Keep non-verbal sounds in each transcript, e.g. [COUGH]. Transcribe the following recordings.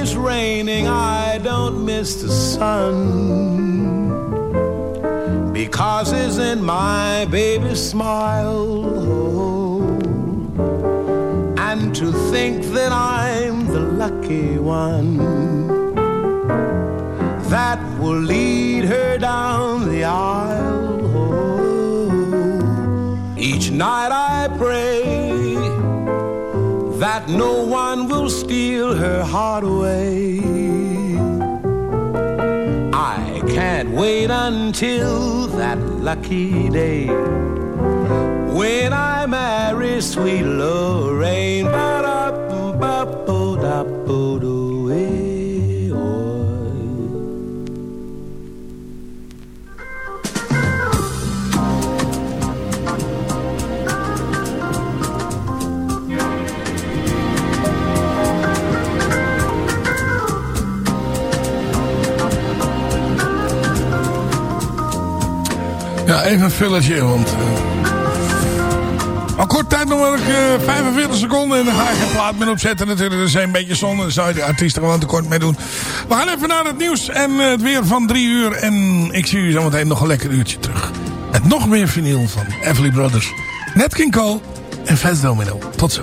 it's raining, I don't miss the sun. Because it's in my baby's smile. And to think that I'm the lucky one that will lead her down the aisle. Each night I pray that no one will steal her heart away. I can't wait until that lucky day when I marry sweet Lorraine. Ba-da-ba-ba-da-ba-do. Even een filletje, want... Uh, al kort tijd nog maar uh, 45 seconden en dan ga je geen plaat meer opzetten natuurlijk. Dat is een beetje zonde, daar zou je de artiesten gewoon tekort mee doen. We gaan even naar het nieuws en uh, het weer van drie uur. En ik zie u zometeen nog een lekker uurtje terug. Met nog meer vinyl van Everly Brothers, Nat King Cole en Fats Domino. Tot zo.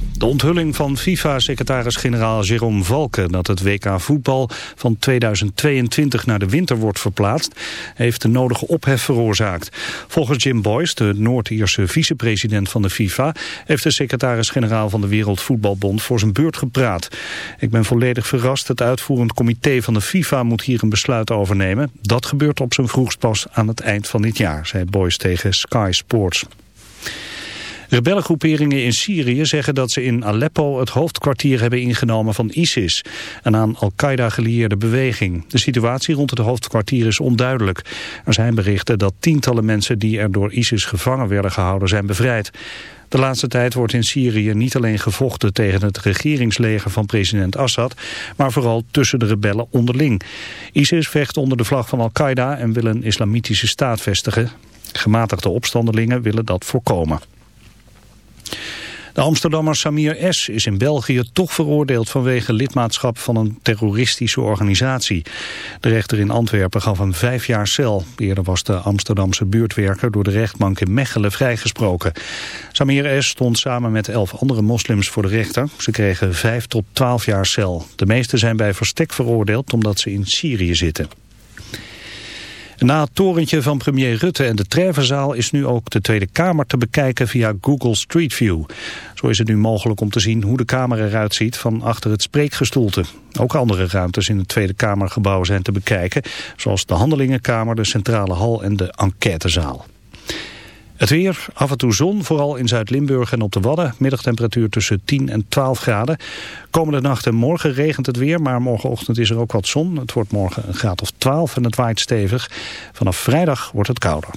De onthulling van FIFA-secretaris-generaal Jerome Valken dat het WK voetbal van 2022 naar de winter wordt verplaatst, heeft de nodige ophef veroorzaakt. Volgens Jim Boyce, de Noord-Ierse vicepresident van de FIFA, heeft de secretaris-generaal van de Wereldvoetbalbond voor zijn beurt gepraat. Ik ben volledig verrast. Het uitvoerend comité van de FIFA moet hier een besluit over nemen. Dat gebeurt op zijn vroegst pas aan het eind van dit jaar, zei Boyce tegen Sky Sports. Rebellengroeperingen in Syrië zeggen dat ze in Aleppo het hoofdkwartier hebben ingenomen van ISIS, een aan Al-Qaeda gelieerde beweging. De situatie rond het hoofdkwartier is onduidelijk. Er zijn berichten dat tientallen mensen die er door ISIS gevangen werden gehouden zijn bevrijd. De laatste tijd wordt in Syrië niet alleen gevochten tegen het regeringsleger van president Assad, maar vooral tussen de rebellen onderling. ISIS vecht onder de vlag van Al-Qaeda en wil een islamitische staat vestigen. Gematigde opstandelingen willen dat voorkomen. De Amsterdammer Samir S. is in België toch veroordeeld vanwege lidmaatschap van een terroristische organisatie. De rechter in Antwerpen gaf hem vijf jaar cel. Eerder was de Amsterdamse buurtwerker door de rechtbank in Mechelen vrijgesproken. Samir S. stond samen met elf andere moslims voor de rechter. Ze kregen vijf tot twaalf jaar cel. De meeste zijn bij verstek veroordeeld omdat ze in Syrië zitten. Na het torentje van premier Rutte en de Treffenzaal is nu ook de Tweede Kamer te bekijken via Google Street View. Zo is het nu mogelijk om te zien hoe de Kamer eruit ziet van achter het spreekgestoelte. Ook andere ruimtes in het Tweede Kamergebouw zijn te bekijken, zoals de Handelingenkamer, de Centrale Hal en de Enquêtezaal. Het weer, af en toe zon, vooral in Zuid-Limburg en op de Wadden. Middagtemperatuur tussen 10 en 12 graden. Komende nacht en morgen regent het weer, maar morgenochtend is er ook wat zon. Het wordt morgen een graad of 12 en het waait stevig. Vanaf vrijdag wordt het kouder.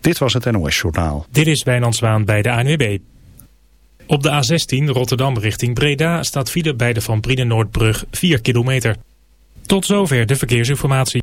Dit was het NOS Journaal. Dit is Wijnand Zwaan bij de ANWB. Op de A16 Rotterdam richting Breda staat file bij de Van Brienen Noordbrug 4 kilometer. Tot zover de verkeersinformatie.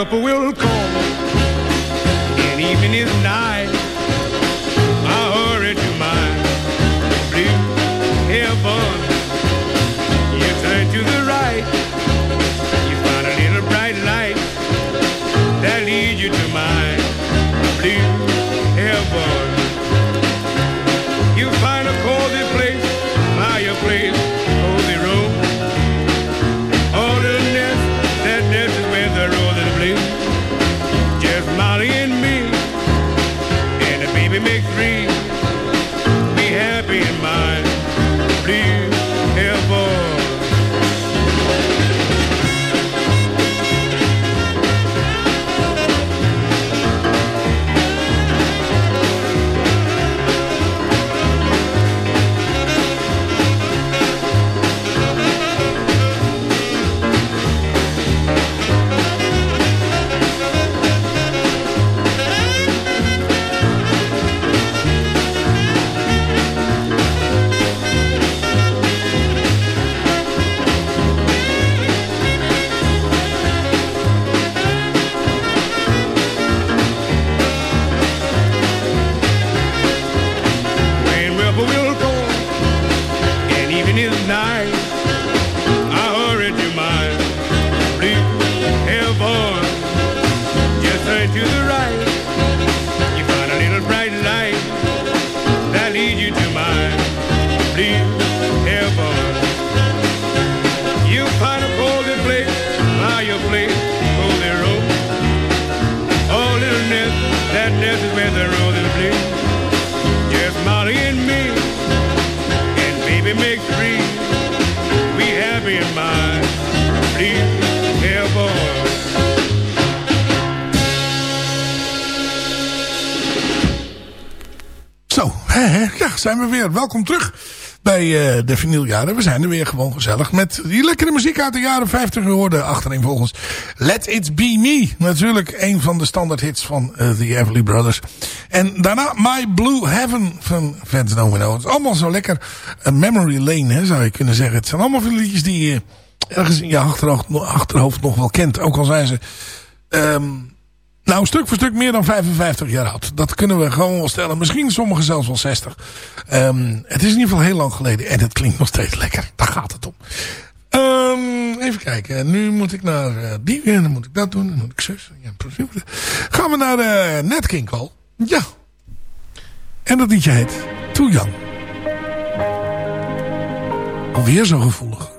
When whippoorwill call. And evening is nigh, where the roses bloom. Just Molly and me, and baby make three. We happy in my blue hellboy. Zo, hè, hè, ja, zijn we weer. Welkom terug bij eh, de vinyljaren. We zijn er weer gewoon gezellig met die lekkere muziek uit de jaren 50. We hoorden achterin volgens Let It Be Me. Natuurlijk een van de standaard hits van eh, The Everly Brothers. En daarna My Blue Heaven van Vance Domino. Het is allemaal zo lekker memory lane, hè, zou je kunnen zeggen. Het zijn allemaal veel liedjes die je ergens in je achterhoofd, achterhoofd nog wel kent. Ook al zijn ze... ehm, nou, stuk voor stuk meer dan 55 jaar oud. Dat kunnen we gewoon wel stellen. Misschien sommigen zelfs wel 60. Ehm, het is in ieder geval heel lang geleden. En het klinkt nog steeds lekker. Daar gaat het om. Ehm, even kijken. Nu moet ik naar eh, die. En dan moet ik dat doen. Dan moet ik zus. Gaan we naar uh. Ja. En dat liedje heet Too Young. Alweer zo gevoelig.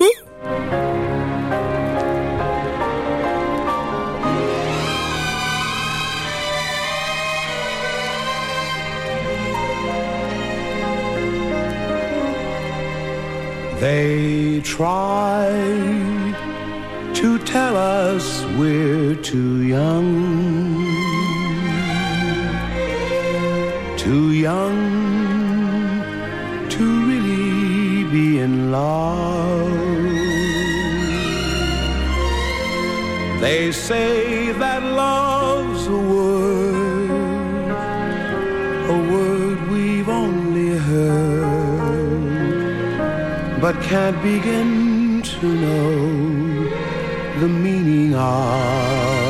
They try to tell us we're too young, too young to really be in love. They say that love's a word, a word we've only heard but can't begin to know the meaning of.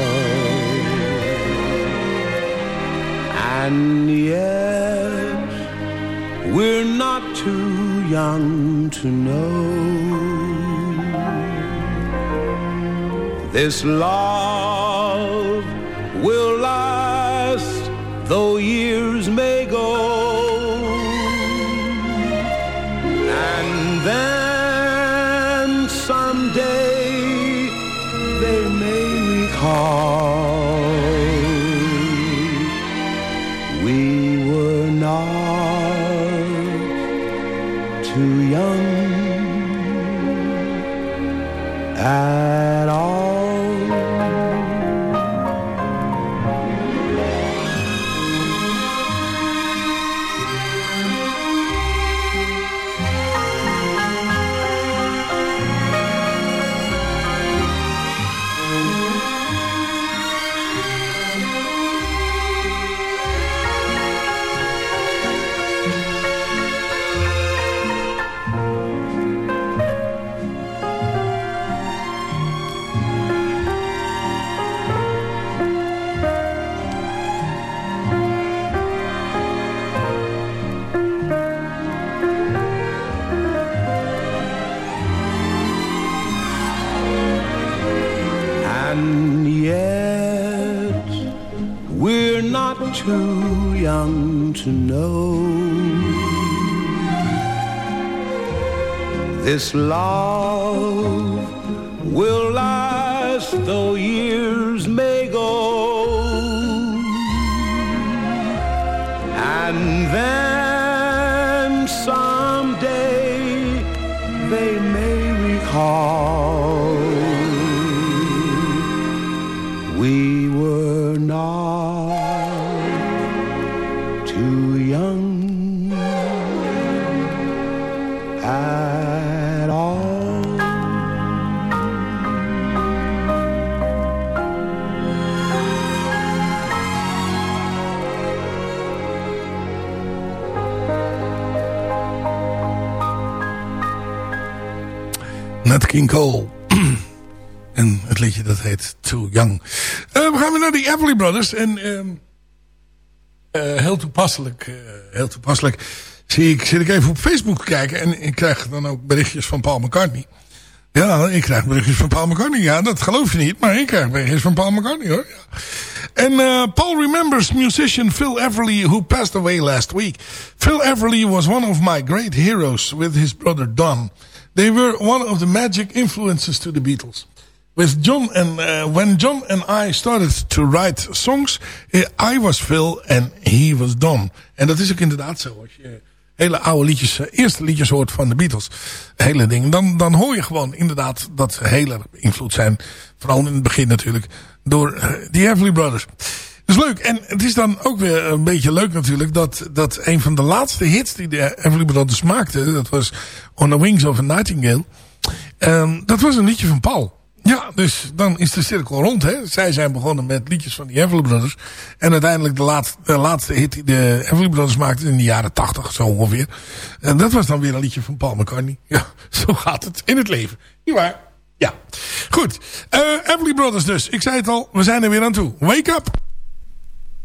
And yet, we're not too young to know. This love will last, though years may to know. This love will last though years King Cole. [CLEARS THROAT] en het liedje dat heet Too Young. Eh, we gaan weer naar die Everly Brothers. En ehm, eh, heel toepasselijk, eh, heel toepasselijk zie ik, zit ik even op Facebook te kijken. En ik krijg dan ook berichtjes van Paul McCartney. Ja, ik krijg berichtjes van Paul McCartney. Ja, dat geloof je niet, maar ik krijg berichtjes van Paul McCartney hoor. Ja. En Paul remembers musician Phil Everly who passed away last week. Phil Everly was one of my great heroes with his brother Don. They were one of the magic influences to the Beatles. With John and, uh, when John and I started to write songs, eh, I was Phil and he was Don. En dat is ook inderdaad zo. Als je hele oude liedjes, eh, eerste liedjes hoort van de Beatles, hele ding, dan, dan hoor je gewoon inderdaad dat ze heel erg beïnvloed zijn. Vooral in het begin natuurlijk, door eh, de Everly Brothers. Is leuk. En het is dan ook weer een beetje leuk natuurlijk... dat, dat een van de laatste hits die de Everly Brothers maakten... dat was On the Wings of a Nightingale... Ehm, dat was een liedje van Paul. Ja, dus dan is de cirkel rond. Hè. Zij zijn begonnen met liedjes van die Everly Brothers. En uiteindelijk de laatste, laatste hit die de Everly Brothers maakten in de jaren tachtig, zo ongeveer. En dat was dan weer een liedje van Paul McCartney. Ja, [LAUGHS] zo gaat het in het leven. Niet waar? Ja. Goed. Uh, Brothers dus. Ik zei het al, we zijn er weer aan toe. Wake up!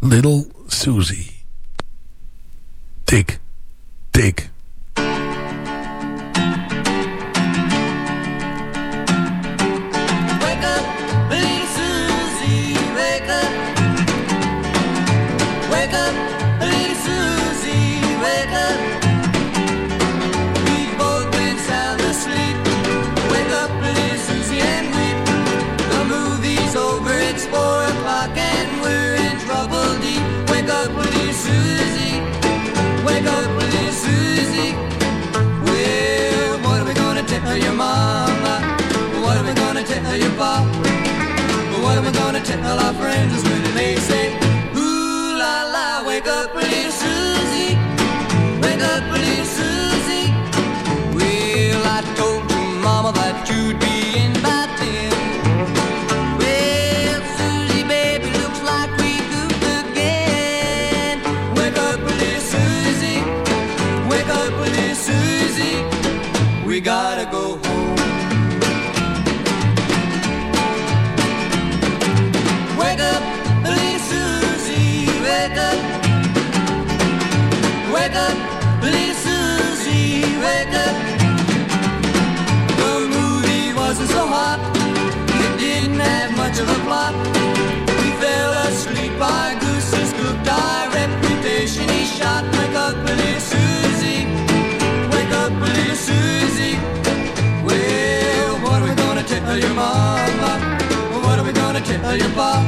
Little Susie. Tick, tick. Tell your papa? What are we gonna tell our friends when they say, Ooh la la, wake up, little Susie, your bar.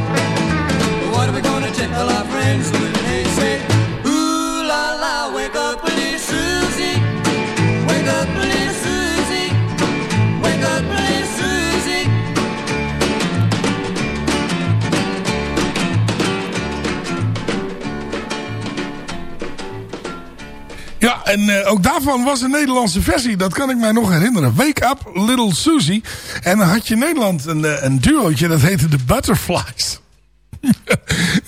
En eh, ook daarvan was een Nederlandse versie. Dat kan ik mij nog herinneren. Wake Up Little Susie. En dan had je in Nederland een, eh, een duootje. Dat heette The Butterflies.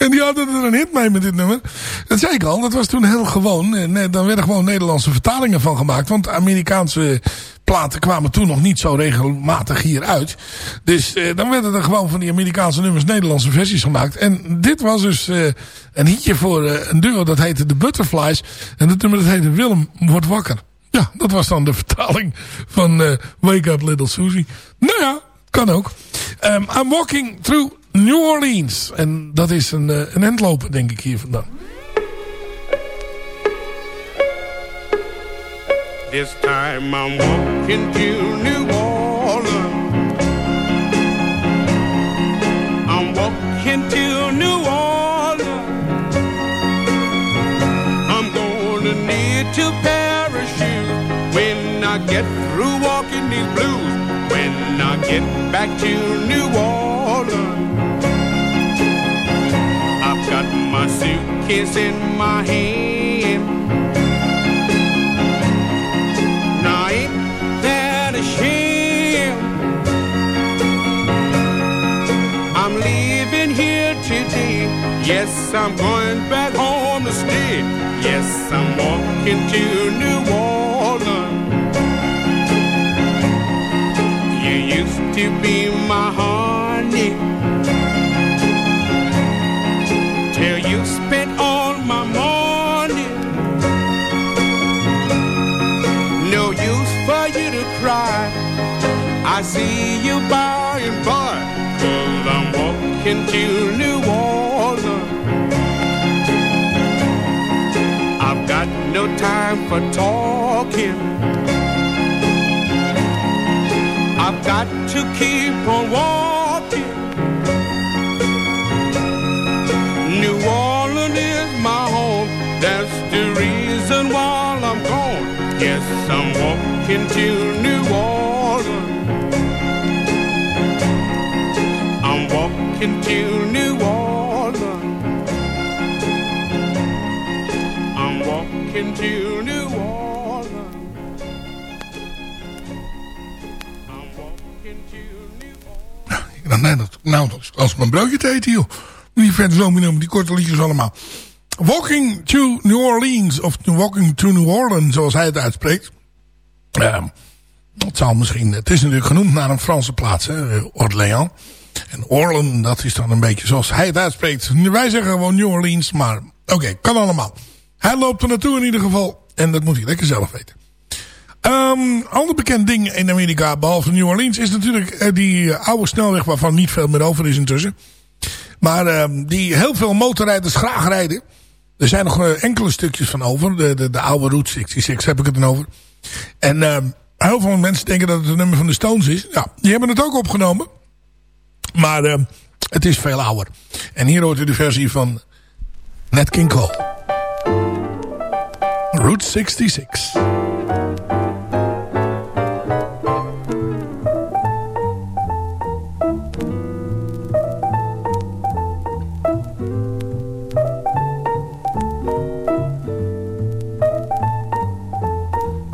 En die hadden er een hit mee met dit nummer. Dat zei ik al. Dat was toen heel gewoon. En eh, dan werden gewoon Nederlandse vertalingen van gemaakt. Want Amerikaanse platen kwamen toen nog niet zo regelmatig hier uit. Dus eh, dan werden er gewoon van die Amerikaanse nummers Nederlandse versies gemaakt. En dit was dus eh, een hitje voor eh, een duo dat heette The Butterflies. En het nummer dat heette Willem wordt wakker. Ja, dat was dan de vertaling van eh, Wake Up Little Susie. Nou ja, kan ook. Um, I'm walking through New Orleans. En dat is een, eh, een endlopen denk ik hier vandaan. This time I'm walking to New Orleans. I'm walking to New Orleans. I'm gonna need to parachute when I get through walking these blues. When I get back to New Orleans. Suitcase in my hand. Now ain't that a shame? I'm leaving here today. Yes, I'm going back home to stay. Yes, I'm walking to New Orleans. You used to be see you by and by. Cause I'm walking to New Orleans. I've got no time for talking. I've got to keep on walking. New Orleans is my home. That's the reason why I'm gone. Yes, I'm walking to New Orleans. Walking to New Orleans. I'm walking to New Orleans. I'm walking to New dacht, nee, dat, nou, dat is als mijn broodje te eten, joh. Die verder zo noemen, die korte liedjes allemaal. Walking to New Orleans, of Walking to New Orleans, zoals hij het uitspreekt. Ehm, het zal misschien, het is natuurlijk genoemd naar een Franse plaats, hè, Orléans. En Orleans, dat is dan een beetje zoals hij het uitspreekt. Wij zeggen gewoon New Orleans, maar oké, kan allemaal. Hij loopt er naartoe in ieder geval. En dat moet hij lekker zelf weten. Um, ander bekend ding in Amerika, behalve New Orleans, is natuurlijk eh, die eh, oude snelweg waarvan niet veel meer over is intussen. Maar um, die heel veel motorrijders graag rijden. Er zijn nog uh, enkele stukjes van over. De, de, de oude Route 66 heb ik het dan over. En um, heel veel mensen denken dat het een nummer van de Stones is. Ja, die hebben het ook opgenomen. Maar uh, het is veel ouder. En hier hoort u de versie van Nat King Cole. Route 66.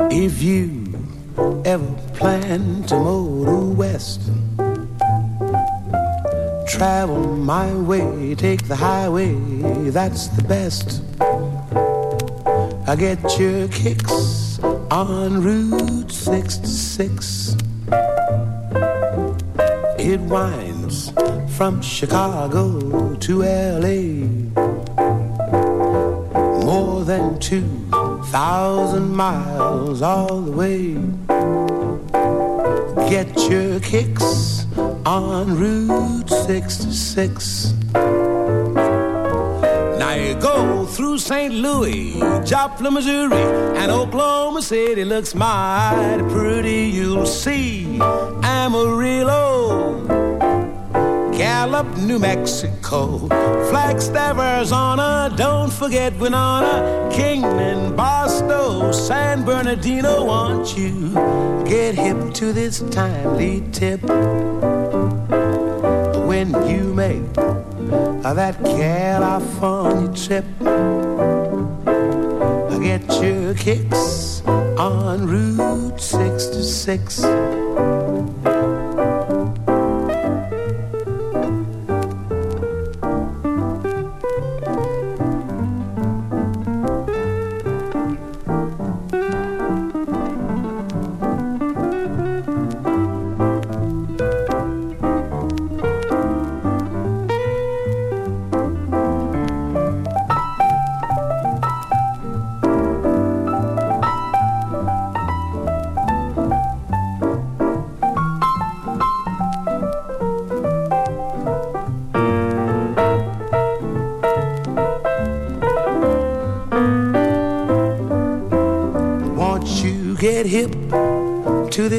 If you ever plan to motor west, travel my way, take the highway, that's the best. I get your kicks on Route 66. It winds from Chicago to LA. More than two thousand miles all the way. Get your kicks on Route 66. Now you go through St. Louis, Joplin, Missouri, and Oklahoma City looks mighty pretty. You'll see Amarillo, Gallup, New Mexico, Flagstaff, Arizona. Don't forget Winona, Kingman, Barstow, San Bernardino. Want you get hip to this timely tip when you make that California trip. I get your kicks on Route 66.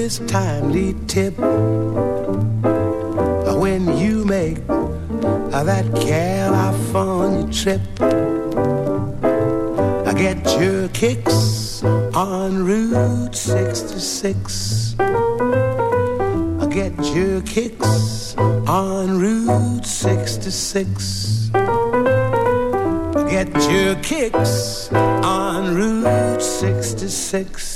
This timely tip when you make that California trip? I get your kicks on Route 66. Get your kicks on Route 66. Get your kicks on Route 66.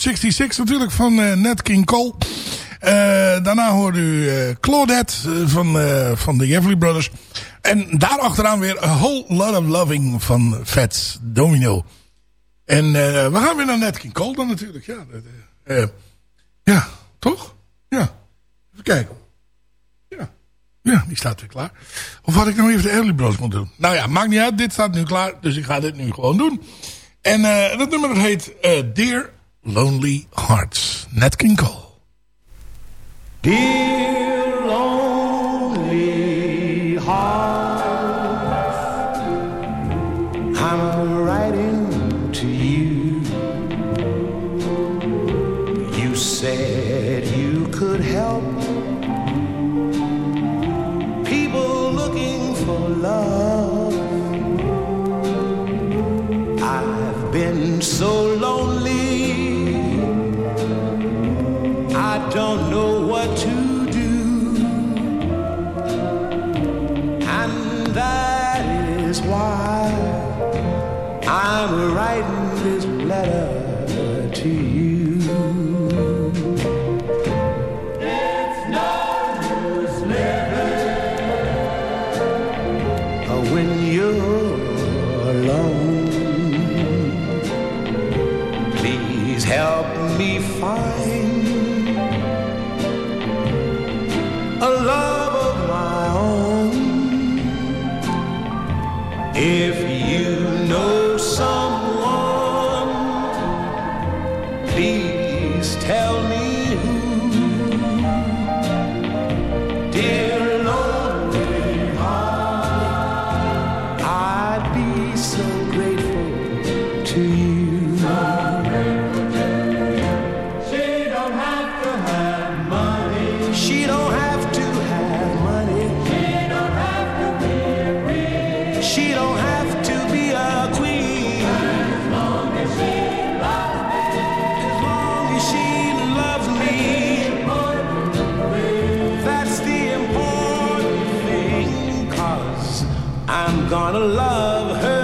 66 natuurlijk van eh, Nat King Cole. Eh, daarna hoort u eh, Claudette van, van de Jeffrey Brothers. En daarachteraan weer A Whole Lot of Loving van Fats Domino. En we gaan weer naar Nat King Cole dan natuurlijk. Ja, ja toch? Ja. Even kijken. Ja. Ja, die staat weer klaar. Of had ik nou even de Early Brothers moeten doen? Nou ja, maakt niet uit. Dit staat nu klaar. Dus ik ga dit nu gewoon doen. En dat nummer heet uh, Dear Lonely Hearts. Net Kinkel. Die gonna love her.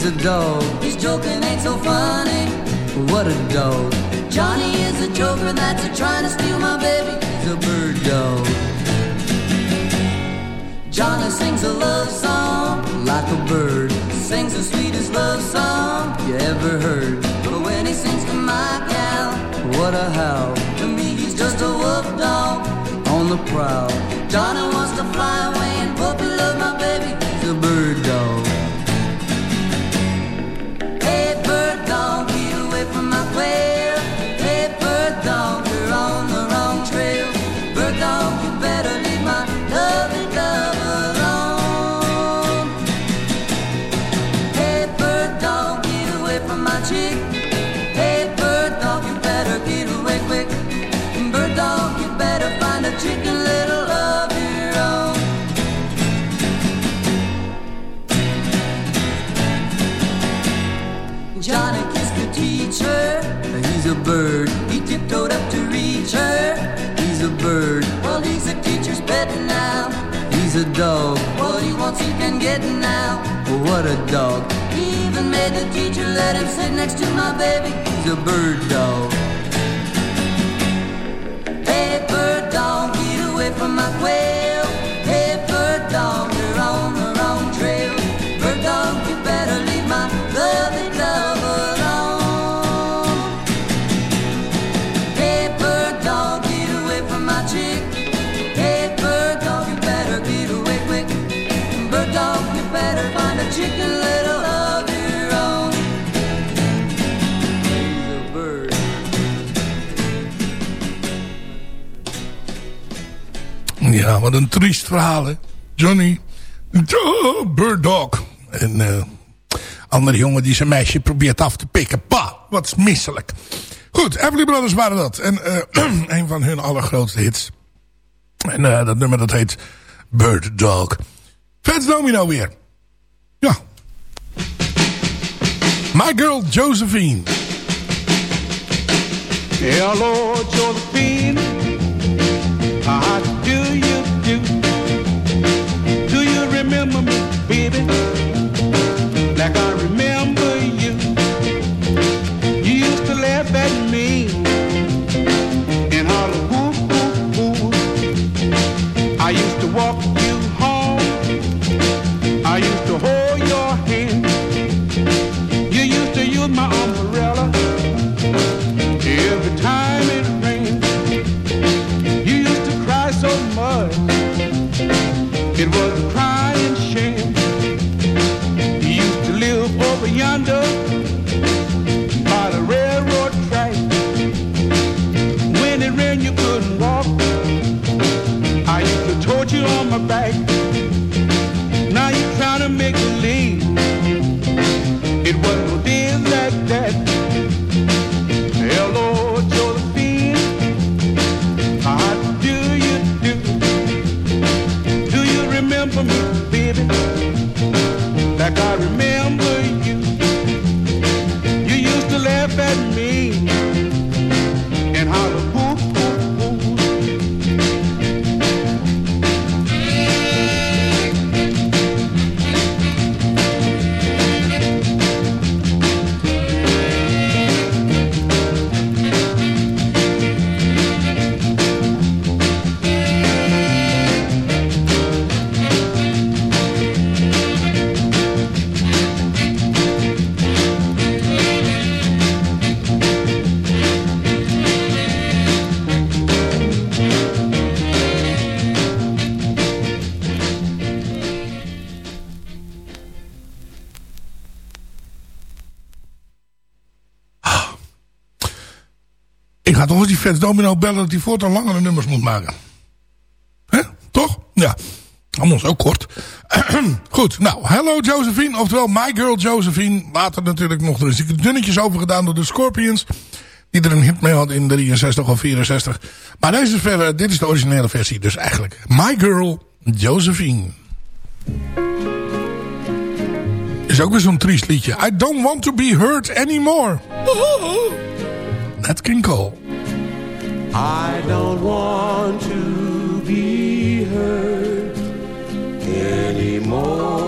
He's a dog. His joking ain't so funny. What a dog. Johnny is a joker that's a trying to steal my baby. He's a bird dog. Johnny sings a love song like a bird. Sings the sweetest love song you ever heard. But when he sings to my gal, what a howl. To me, he's just a wolf dog on the prowl. Johnny dog. What he wants, he can get now. What a dog. He even made the teacher let him sit next to my baby. He's a bird dog. Hey, bird dog, get away from my quail. Ja, wat een triest verhaal, hè. Johnny. Oh, Bird Dog. En eh andere jongen die zijn meisje probeert af te pikken. Pa, wat misselijk. Goed, Everly Brothers waren dat. En eh [CLEARS THROAT] een van hun allergrootste hits. En eh, dat nummer dat heet Bird Dog. Fats Domino weer. Ja. My Girl Josephine. Hello, Josephine. Remember me, baby? My back. Fats Domino bellen dat hij voortaan langere nummers moet maken. Hè? Toch? Ja. Anders ook kort. [CLEARS THROAT] Goed, nou, Hello Josephine, oftewel My Girl Josephine. Later natuurlijk nog, is dunnetjes over gedaan door de Scorpions. Die er een hit mee had in 63 of 64. Maar deze is verder, dit is de originele versie. Dus eigenlijk My Girl Josephine. Is ook weer zo'n triest liedje. I don't want to be hurt anymore. Nat King Cole. I don't want to be hurt anymore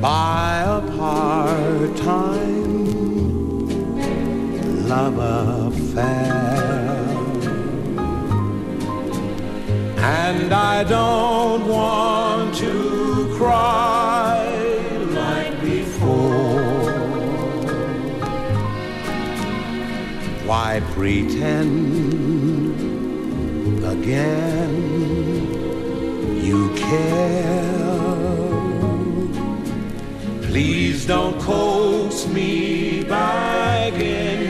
by a part-time love affair. And I don't want to cry Why pretend again you care? Please don't coax me back into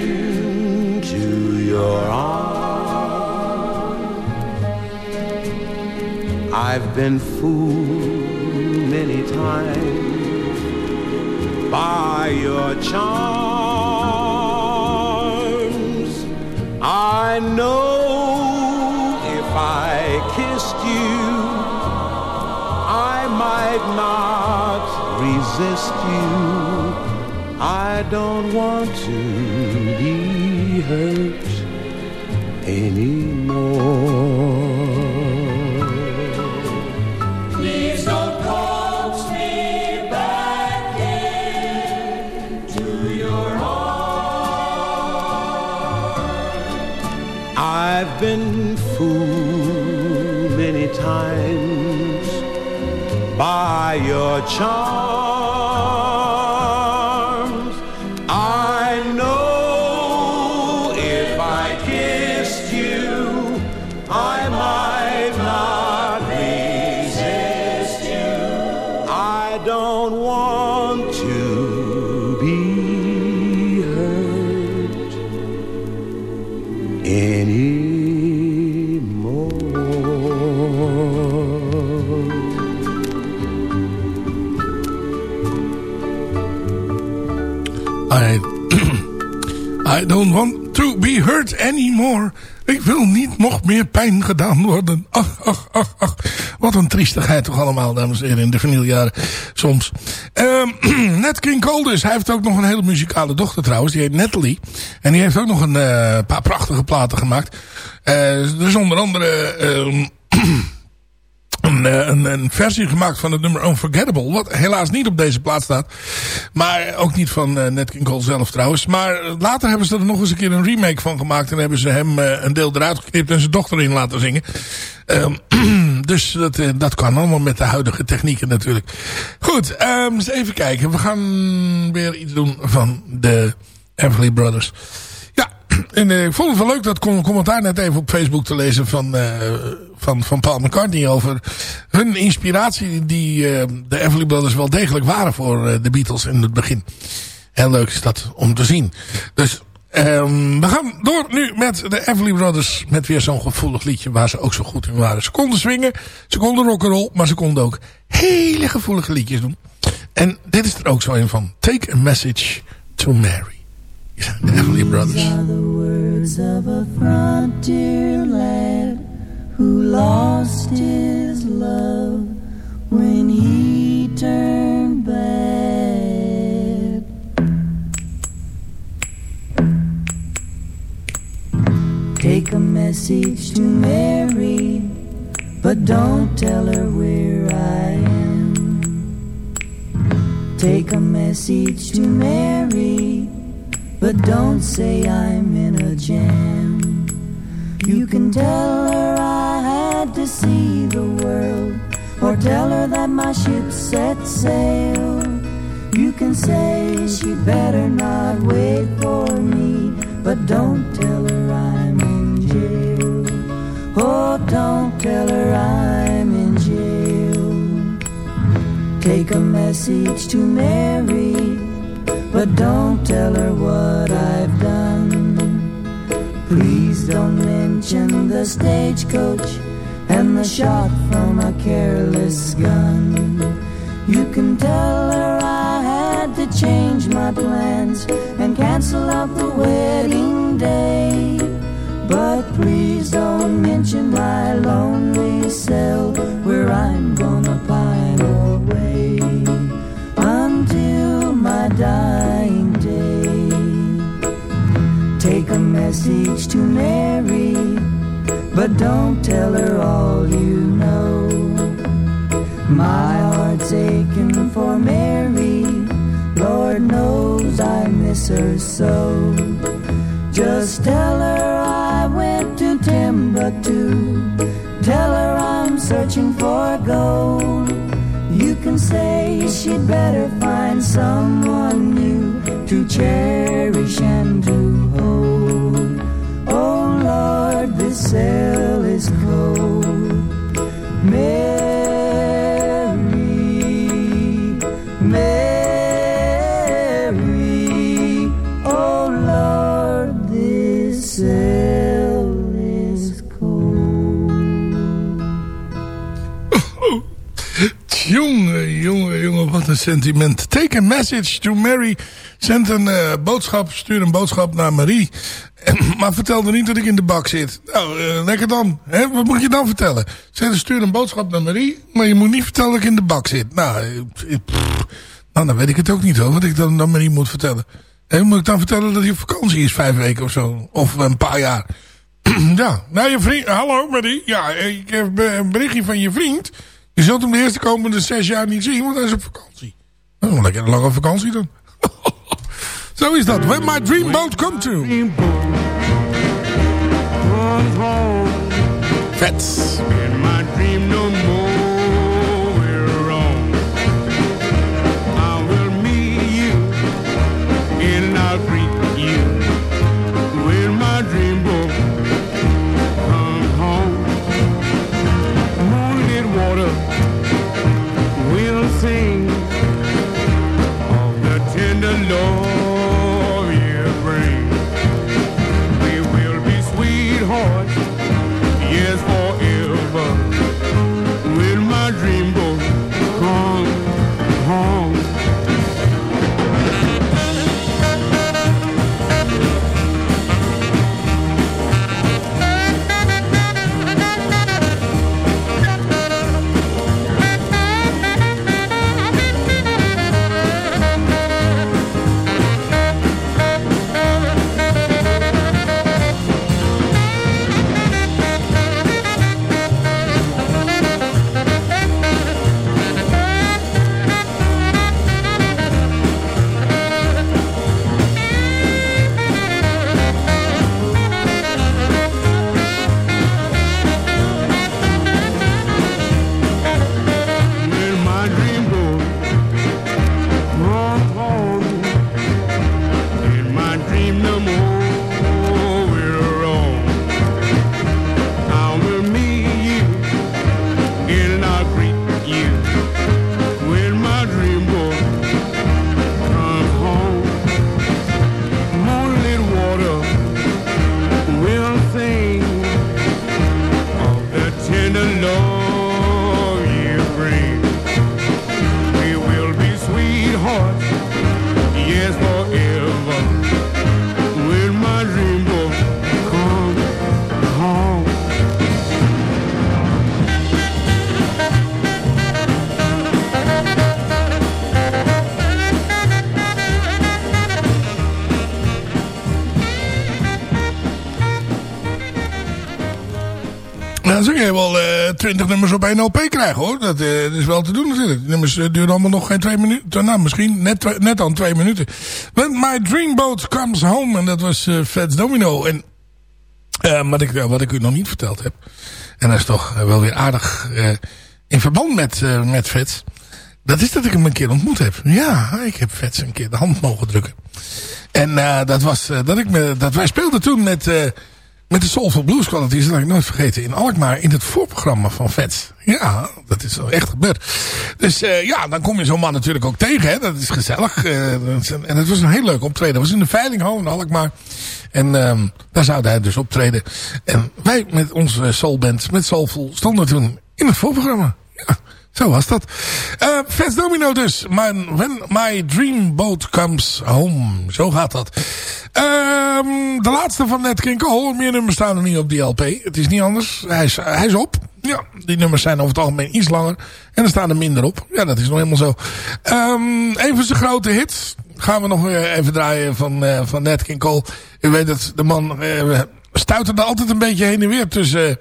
your arms. I've been fooled many times by your charms. I know if I kissed you, I might not resist you. I don't want to be hurt anymore. I've been fooled many times by your charms. I don't want to be hurt anymore. Ik wil niet nog meer pijn gedaan worden. Ach, ach, ach, ach. Wat een triestigheid toch allemaal, dames en heren, in de vinyljaren soms. Ehm [CLEARS THROAT] Nat King Cole dus. Hij heeft ook nog een hele muzikale dochter trouwens. Die heet Natalie. En die heeft ook nog een eh, paar prachtige platen gemaakt. Er is onder andere... ehm, [CLEARS THROAT] een, eh, een, versie gemaakt van het nummer Unforgettable. Wat helaas niet op deze plaat staat. Maar ook niet van uh, Nat King Cole zelf trouwens. Maar later hebben ze er nog eens een keer een remake van gemaakt. En hebben ze hem uh, een deel eruit geknipt en zijn dochter in laten zingen. Um, [CLEARS THROAT] dus dat, uh, dat kan allemaal met de huidige technieken natuurlijk. Goed, um, eens even kijken. We gaan weer iets doen van de Everly Brothers. [CLEARS THROAT] En uh, ik vond het wel leuk dat com commentaar net even op Facebook te lezen van, uh, van, van Paul McCartney over hun inspiratie die uh, de Everly Brothers wel degelijk waren voor de Beatles in het begin. Heel leuk is dat om te zien. Dus um, we gaan door nu met de Everly Brothers met weer zo'n gevoelig liedje waar ze ook zo goed in waren. Ze konden swingen, ze konden rock'n'roll, maar ze konden ook hele gevoelige liedjes doen. En dit is er ook zo een van. Take a message to Mary. [LAUGHS] Everly Brothers. These are the words of a frontier lad who lost his love when he turned bad. Take a message to Mary, but don't tell her where I am. Take a message to Mary but don't say I'm in a jam. You can tell her I had to see the world, or tell her that my ship set sail. You can say she better not wait for me, but don't tell her I'm in jail. Oh, don't tell her I'm in jail. Take a message to Mary but don't tell her what I've done. Please don't mention the stagecoach and the shot from a careless gun. You can tell her I had to change my plans and cancel out the wedding day. But please don't mention my lonely cell where I'm but don't tell her all you know. My heart's aching for Mary, Lord knows I miss her so. Just tell her I went to Timbuktu. Tell her I'm searching for gold. You can say she'd better find someone new to cherish sentiment. Take a message to Mary. Zend een eh, boodschap, stuur een boodschap naar Marie. [LAUGHS] maar vertel er niet dat ik in de bak zit. Nou, eh, lekker dan. Hè? Wat moet je dan vertellen? Zeg, stuur een boodschap naar Marie, maar je moet niet vertellen dat ik in de bak zit. Nou, eh, nou dan weet ik het ook niet hoor, wat ik dan, dan Marie moet vertellen. Moet ik dan vertellen dat hij op vakantie is, vijf weken of zo? Of een paar jaar? [CLEARS THROAT] ja, nou je vriend, hallo Marie. Ja, ik heb een berichtje van je vriend. Je zult hem de eerste komende zes jaar niet zien, want hij is op vakantie. Dat is een lekker lange vakantie dan. [LAUGHS] Zo is dat. When my dream boat come true. Vet. Twintig nummers op één LP krijgen hoor. Dat, eh, dat is wel te doen natuurlijk. De nummers eh, duren allemaal nog geen twee minuten. Nou, misschien net, net aan twee minuten. When My Dreamboat Comes Home. En dat was eh Fats Domino. En wat, ik, wat ik u nog niet verteld heb. En dat is toch wel weer aardig in verband met, met Fats. Dat is dat ik hem een keer ontmoet heb. Ja, ik heb Fats een keer de hand mogen drukken. En dat was dat ik me, dat wij speelden toen met, met de Soulful Blues Qualities. Dat ik nooit vergeten. In Alkmaar in het voorprogramma van Vets. Ja, dat is wel echt gebeurd. Dus eh, ja, dan kom je zo'n man natuurlijk ook tegen. Hè. Dat is gezellig. Eh, is en het was een heel leuk optreden. Dat was in de Veilinghal in Alkmaar. En ehm, daar zou hij dus optreden. En wij met onze soulband, met Soulful, stonden toen in het voorprogramma. Ja, zo was dat. Uh, Domino dus. Man, when my dreamboat comes home. Zo gaat dat. Ehm, de laatste van Nat King Cole. Meer nummers staan er niet op die LP. Het is niet anders. Hij is, hij is op. Ja, die nummers zijn over het algemeen iets langer. En er staan er minder op. Ja, dat is nog helemaal zo. Een van zijn grote hits. Gaan we nog weer even draaien van, uh, van King Cole. U weet het, de man uh, stuiterde altijd een beetje heen en weer tussen...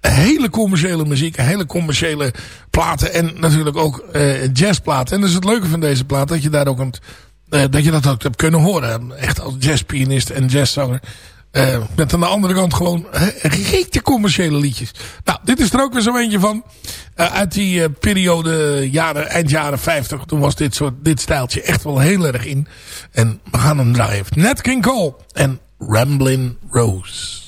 hele commerciële muziek, hele commerciële platen en natuurlijk ook uh, jazzplaten. En dat is het leuke van deze plaat, dat je daar ook een, uh, dat je dat ook hebt kunnen horen. Echt als jazzpianist en jazzzanger. Uh, met aan de andere kant gewoon reetje commerciële liedjes. Nou, dit is er ook weer zo eentje van. Uit die periode jaren, eind jaren 50. Toen was dit, soort, dit stijltje echt wel heel erg in. En we gaan hem draaien. Nat King Cole en Ramblin' Rose.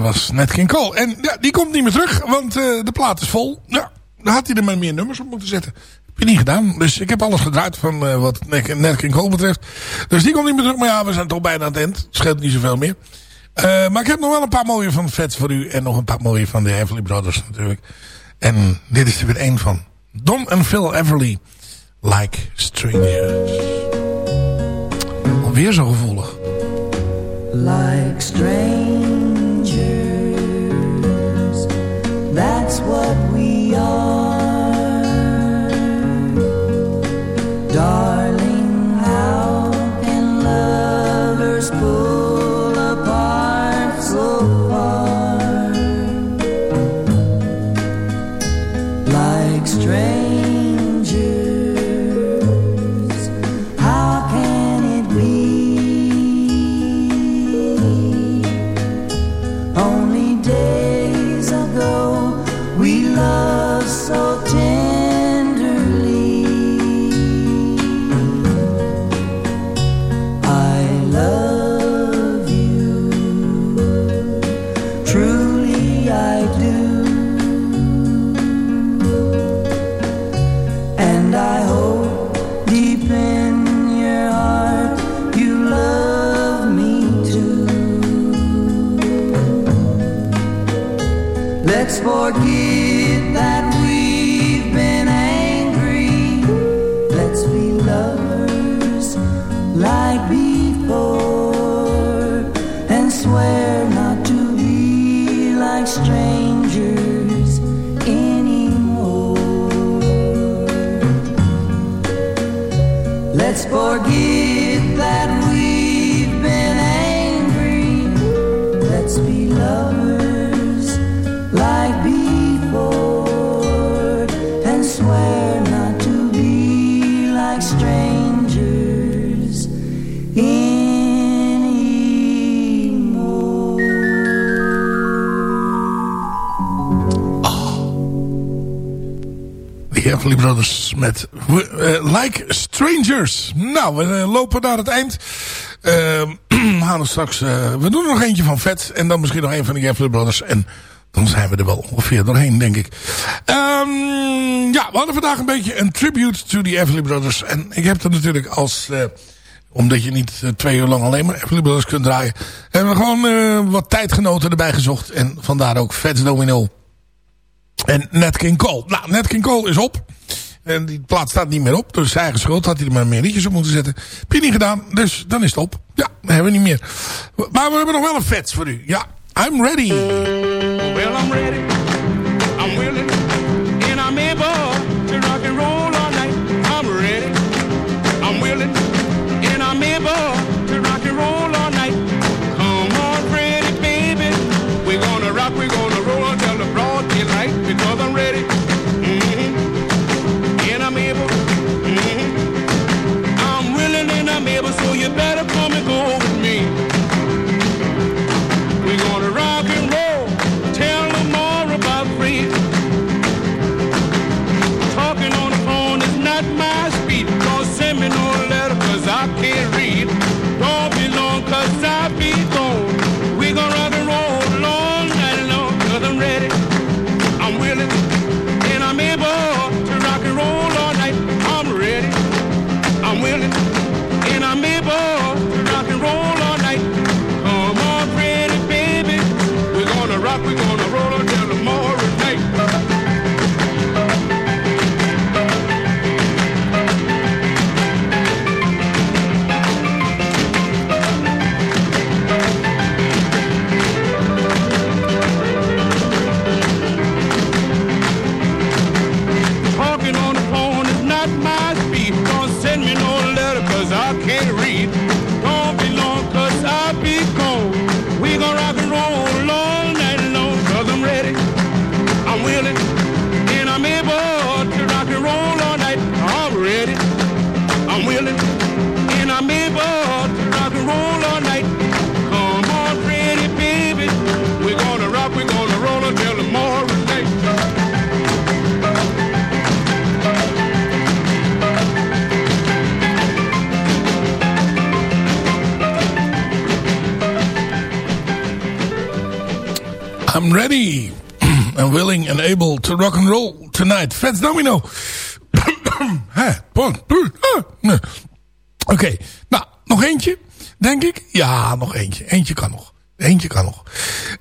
Was Nat King Cole. En ja, die komt niet meer terug, want eh, de plaat is vol. Ja, dan had hij er maar meer nummers op moeten zetten. Heb je niet gedaan. Dus ik heb alles gedraaid van eh, wat Nat King Cole betreft. Dus die komt niet meer terug. Maar ja, we zijn toch bijna aan het eind. Scheelt niet zoveel meer. Eh, maar ik heb nog wel een paar mooie van Vets voor u. En nog een paar mooie van de Everly Brothers natuurlijk. En dit is er weer één van. Don en Phil Everly. Like Strangers. Alweer zo gevoelig. like strangers. That's what we are, darling. Nou, we eh, lopen naar het eind. Eh, [CLEARS THROAT] we gaan er straks... eh, we doen er nog eentje van vet. En dan misschien nog een van de Everly Brothers. En dan zijn we er wel ongeveer doorheen, denk ik. Ehm, ja, we hadden vandaag een beetje een tribute to the Everly Brothers. En ik heb er natuurlijk als... eh, omdat je niet twee uur lang alleen maar Everly Brothers kunt draaien. Hebben we gewoon wat tijdgenoten erbij gezocht. En vandaar ook Fats Domino. En Nat King Cole. Nou, Nat King Cole is op. En die plaat staat niet meer op. Dus eigen schuld had hij er maar meer liedjes op moeten zetten. Heb je niet gedaan. Dus dan is het op. Ja, dat hebben we niet meer. Maar we hebben nog wel een vets voor u. Ja, I'm ready. Well, I'm ready. I'm willing. Ready. [CLEARS THROAT] and willing and able to rock and roll tonight. Fats Domino. [COUGHS] Oké, nou, nog eentje, denk ik. Ja, nog eentje. Eentje kan nog. Eentje kan nog.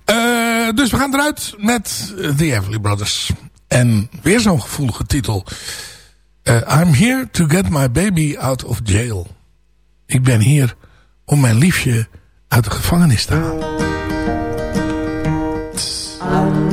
Eh, dus we gaan eruit met The Everly Brothers. En weer zo'n gevoelige titel. Eh, I'm here to get my baby out of jail. Ik ben hier om mijn liefje uit de gevangenis te halen. I'm